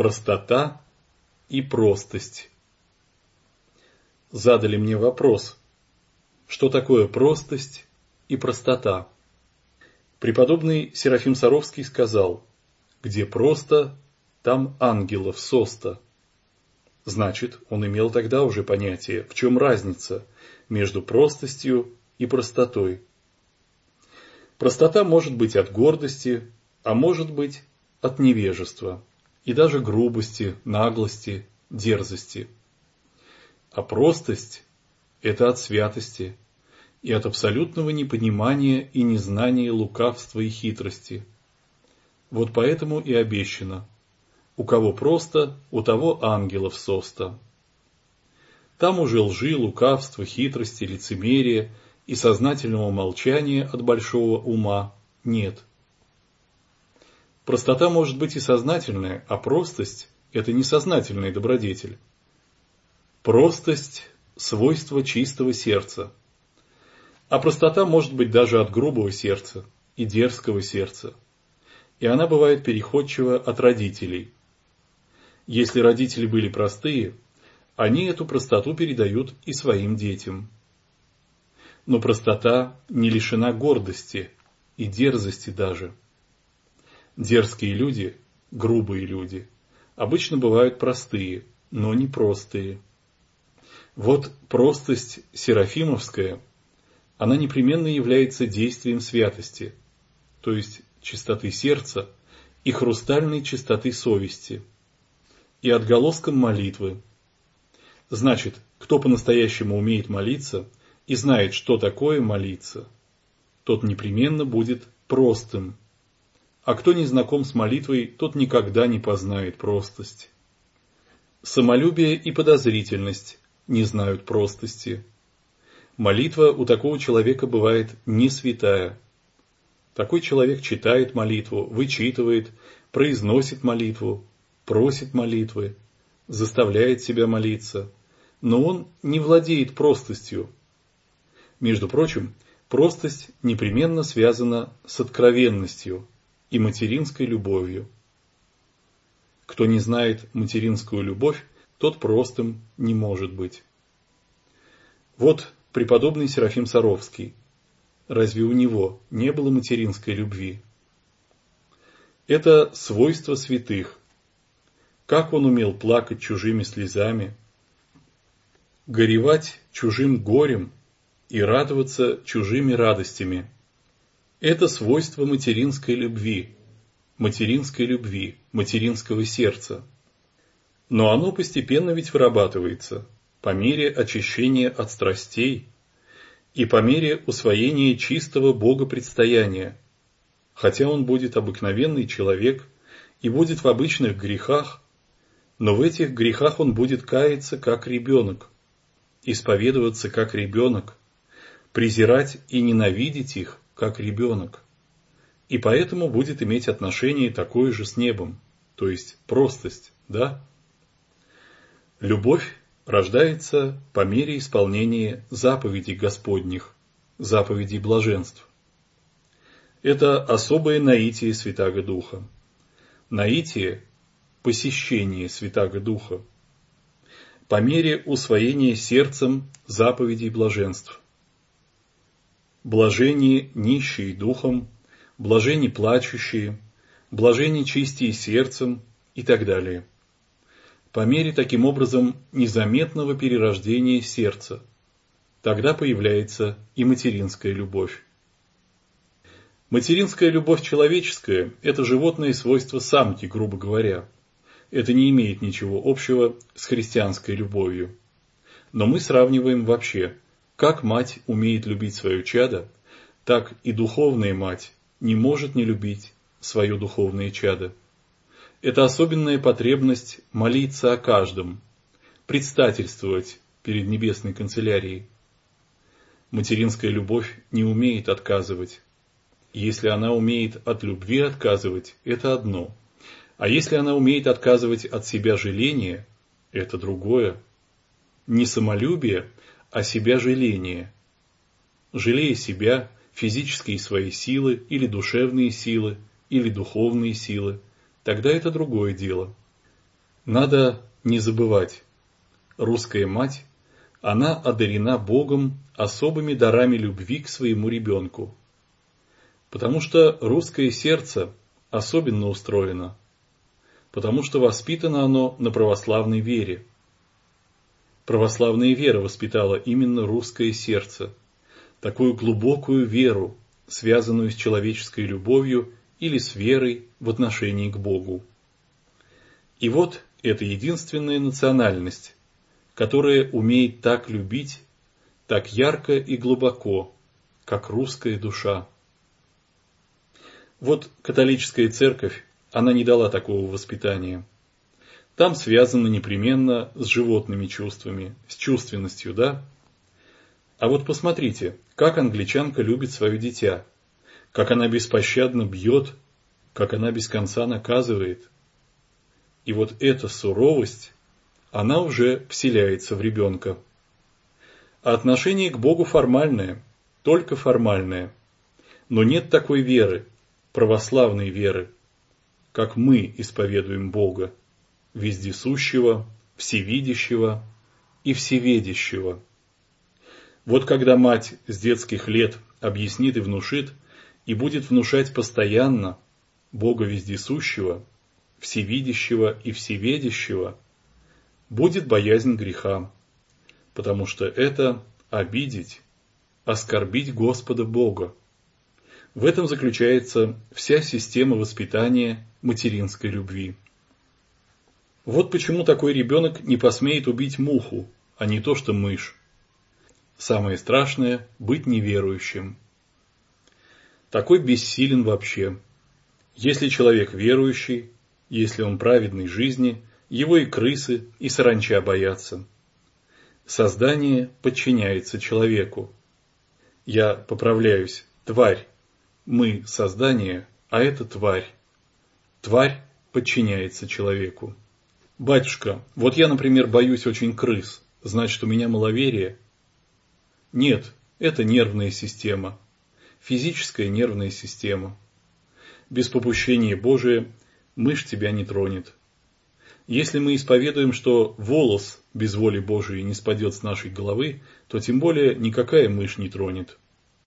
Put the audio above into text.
Простота и простость. Задали мне вопрос, что такое простость и простота? Преподобный Серафим Саровский сказал, где просто, там ангелов соста. Значит, он имел тогда уже понятие, в чем разница между простостью и простотой. Простота может быть от гордости, а может быть от невежества и даже грубости, наглости, дерзости. А простость – это от святости и от абсолютного непонимания и незнания лукавства и хитрости. Вот поэтому и обещано – у кого просто, у того ангелов соста. Там уже лжи, лукавства, хитрости, лицемерия и сознательного молчания от большого ума нет. Простота может быть и сознательная, а простость – это несознательный добродетель. Простость – свойство чистого сердца. А простота может быть даже от грубого сердца и дерзкого сердца. И она бывает переходчива от родителей – если родители были простые, они эту простоту передают и своим детям. Но простота не лишена гордости и дерзости даже. Дерзкие люди, грубые люди, обычно бывают простые, но не простые. Вот простость серафимовская, она непременно является действием святости, то есть чистоты сердца и хрустальной чистоты совести – и отголоском молитвы. Значит, кто по-настоящему умеет молиться и знает, что такое молиться, тот непременно будет простым. А кто не знаком с молитвой, тот никогда не познает простость. Самолюбие и подозрительность не знают простости. Молитва у такого человека бывает не святая. Такой человек читает молитву, вычитывает, произносит молитву, просит молитвы, заставляет себя молиться, но он не владеет простостью. Между прочим, простость непременно связана с откровенностью и материнской любовью. Кто не знает материнскую любовь, тот простым не может быть. Вот преподобный Серафим Саровский. Разве у него не было материнской любви? Это свойство святых, как он умел плакать чужими слезами, горевать чужим горем и радоваться чужими радостями. Это свойство материнской любви, материнской любви, материнского сердца. Но оно постепенно ведь вырабатывается по мере очищения от страстей и по мере усвоения чистого богопредстояния, хотя он будет обыкновенный человек и будет в обычных грехах, но в этих грехах он будет каяться как ребенок, исповедоваться как ребенок, презирать и ненавидеть их как ребенок. И поэтому будет иметь отношение такое же с небом, то есть простость, да? Любовь рождается по мере исполнения заповедей Господних, заповедей блаженств. Это особое наитие Святаго Духа. Наитие посещение Святаго Духа, по мере усвоения сердцем заповедей блаженств. Блажение нищие духом, блажение плачущие, блажение чистие сердцем и так далее. По мере таким образом незаметного перерождения сердца. Тогда появляется и материнская любовь. Материнская любовь человеческая – это животное свойство самки, грубо говоря – это не имеет ничего общего с христианской любовью. Но мы сравниваем вообще, как мать умеет любить свое чадо, так и духовная мать не может не любить свое духовное чадо. Это особенная потребность молиться о каждом, предстательствовать перед небесной канцелярией. Материнская любовь не умеет отказывать. Если она умеет от любви отказывать, это одно – а если она умеет отказывать от себя жаление, это другое. Не самолюбие, а себя жаление. Жалея себя, физические свои силы, или душевные силы, или духовные силы, тогда это другое дело. Надо не забывать, русская мать, она одарена Богом особыми дарами любви к своему ребенку. Потому что русское сердце особенно устроено, потому что воспитано оно на православной вере. Православная вера воспитала именно русское сердце, такую глубокую веру, связанную с человеческой любовью или с верой в отношении к Богу. И вот это единственная национальность, которая умеет так любить, так ярко и глубоко, как русская душа. Вот католическая церковь, она не дала такого воспитания. Там связано непременно с животными чувствами, с чувственностью, да? А вот посмотрите, как англичанка любит свое дитя, как она беспощадно бьет, как она без конца наказывает. И вот эта суровость, она уже вселяется в ребенка. А отношение к Богу формальное, только формальное. Но нет такой веры, православной веры, как мы исповедуем Бога, вездесущего, всевидящего и всеведящего. Вот когда мать с детских лет объяснит и внушит, и будет внушать постоянно Бога вездесущего, всевидящего и всеведящего, будет боязнь греха, потому что это обидеть, оскорбить Господа Бога. В этом заключается вся система воспитания материнской любви. Вот почему такой ребенок не посмеет убить муху, а не то что мышь. Самое страшное – быть неверующим. Такой бессилен вообще. Если человек верующий, если он праведной жизни, его и крысы, и саранча боятся. Создание подчиняется человеку. Я поправляюсь, тварь. Мы – создание, а это тварь. Тварь подчиняется человеку. Батюшка, вот я, например, боюсь очень крыс, значит, у меня маловерие? Нет, это нервная система. Физическая нервная система. Без попущения Божия мышь тебя не тронет. Если мы исповедуем, что волос без воли Божией не спадет с нашей головы, то тем более никакая мышь не тронет.